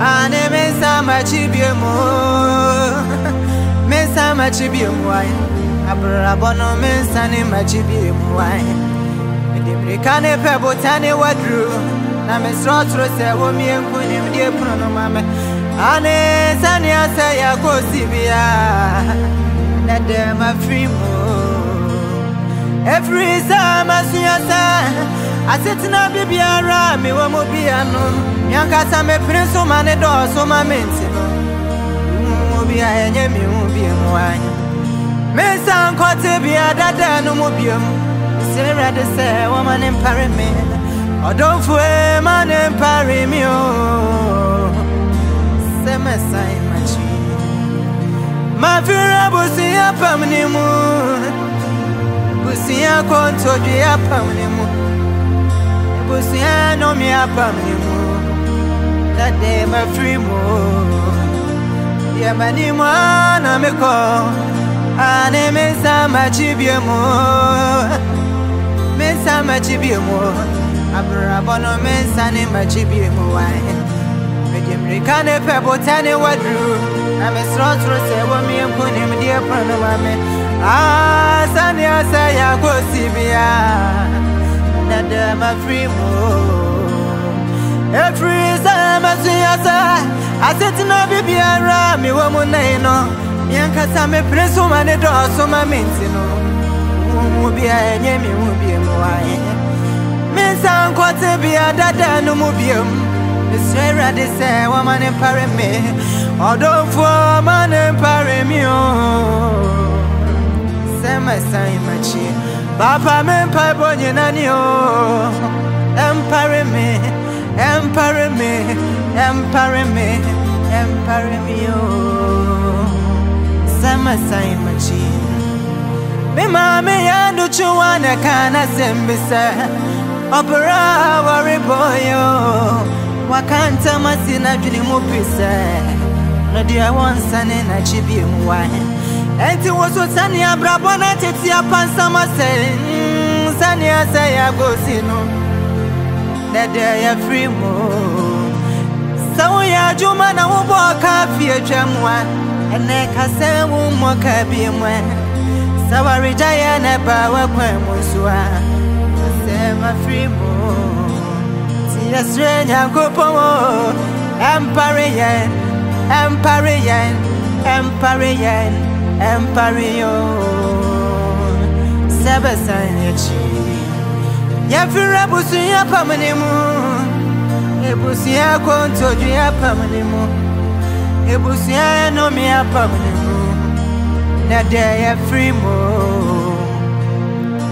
ane me nsa makyi bie mu me nsa makyi bie mu ae abrabɔ no me nsa ne makyi bie mu ae mede mmirika ne pɛ botane waduru na mesrɔtoro sɛ wɔmie nkonim deɛ pono no ma me ane sɛnea sɛ yɛakɔsi bia nɛ dɛ mafiri mu ɛfiri sɛ masua sɛ asetena bibiara a mewɔ mu bia no meankasa mepere so ma ne dɔɔso ma me nti. Mm, no mu bia ɛnyɛ me hu bia mu ae mensa nkɔte bia dada no mu biom mesrɛ awurade sɛ wɔma ne mpare me. Ɔdɔmfoe ma ne mpare me mu. Mu. Mu dade mafiri mu yɛ m'anim a na mekɔ ane me nsa makyi bie mu me nsa makyi bie mu abrabɔ no me nsa ne makyi bie mu wae mede mmirika ne pɛ botane waduru na mesrɔsoro sɛ wɔmie nkonimdeɛ pono no ma me Ah, sɛnea sɛ yɛakɔsi bia na dɛ mafiri mu ɛfiri sɛ masua sɛ asetena bibiara a mewɔ mu nai no meankasa mepere so ma ne dɔɔso ma me nti no mu bia ɛnyɛ me hu bia mu wae mensa nkɔte bia dada no mu biom mesrɛ awurade sɛ wɔma ne mpare me. Ɔdɔmfoɔ ma ne mpare me o sɛ mɛsan makyi papa me mpaebɔ nyina ne o ɛmpare me ɛmpare me ɛmpare me ɛmpare me o sɛ mɛsan makyi me maame yɛ ndokyewa na ka na sɛm bi sɛ ɔbra a wɔrebɔyɛ o waka ntam asi n'adwene mu pi sɛ no deɛ wɔnsane n'akyi bie mu wae ɛnti wo so sɛnea abrabɔ no tete apansam asɛ sɛ yɛagosi no nɛ mu sɛ na wobɔ ɔka fie twam a ɛnɛ ka sɛ wommɔ ka bie mu ɛ sɛ waregya yɛ ne ba wakwan mu so a sɛ mafiri mu nti yɛserɛ nyankopɔn o ɛmpare yɛn ɛmpare yɛn ɛmpare yɛfiri abusua pam ne mu. Ebusua kɔntɔdua pam ne mu. Ebusua nomia pam ne mu na dɛ yɛfiri mu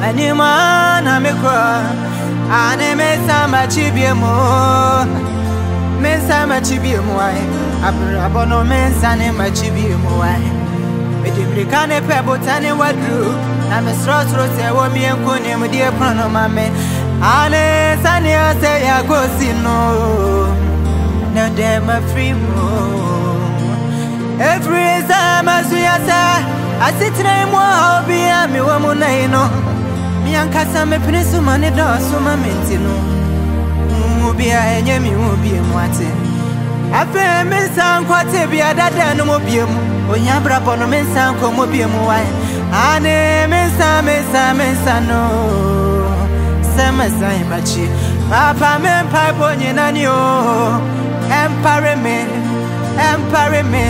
anim na mekɔ ane mesa makyi bie mu mensa makyi bie mu ae abrabɔ no mensa ne makyi bie mu ae mede mmirika ne pɛ botane waduru na mesrɔsoro sɛ wɔmie nkonimdeɛ pono no ma me ane sɛnea sɛ yɛakosi no na dɛ mafiri mu ɛfiri sɛ masua sɛ asetena mu a obia mewɔ mu nai no meankasa mepene so ma ne dɔɔso ma me nti no mu bia ɛnyɛ me hu bie mu ate afei me nsa nkɔte bia dada no mu bie mu Onya brabo no mensa nkomo bie mu wae. Ane mensa mensa mensa no. Sema zai bachi Papa me mpai bonye nani o. Empare me empire me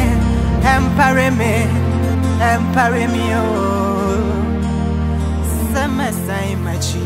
empire me empire me o. Sema zai bachi